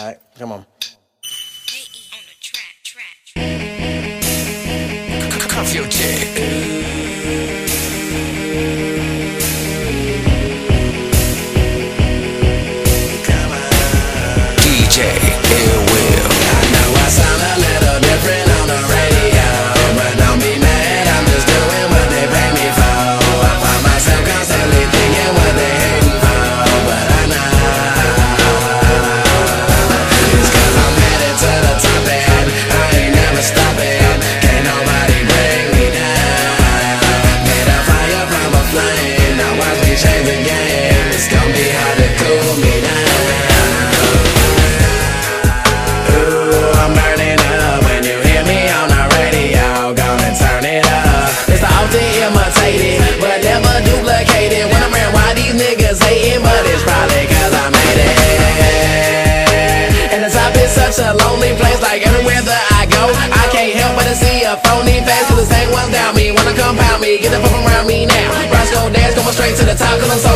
All right, come on. such a lonely place, like everywhere that I go. I can't help but to see a phony face Cause the same ones doubt me, wanna compound me Get the fuck around me now. Rise, go, dance, going straight to the top Cause I'm so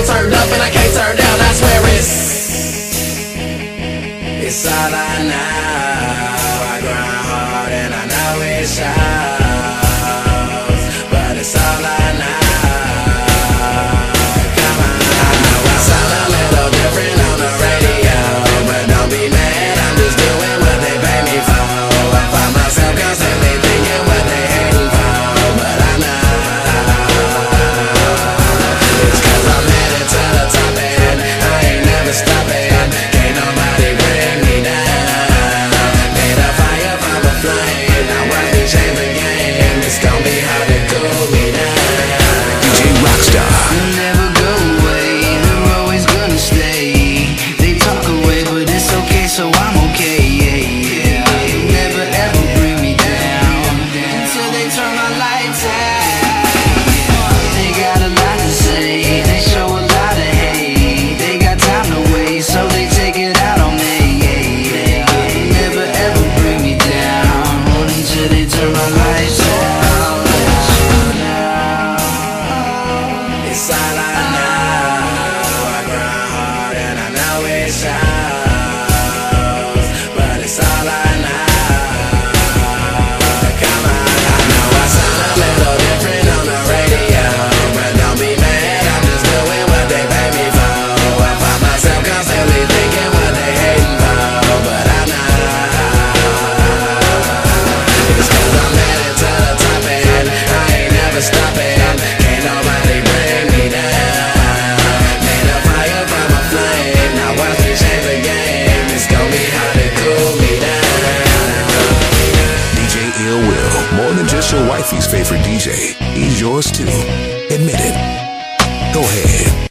your wifey's favorite DJ. He's yours too. Admit it. Go ahead.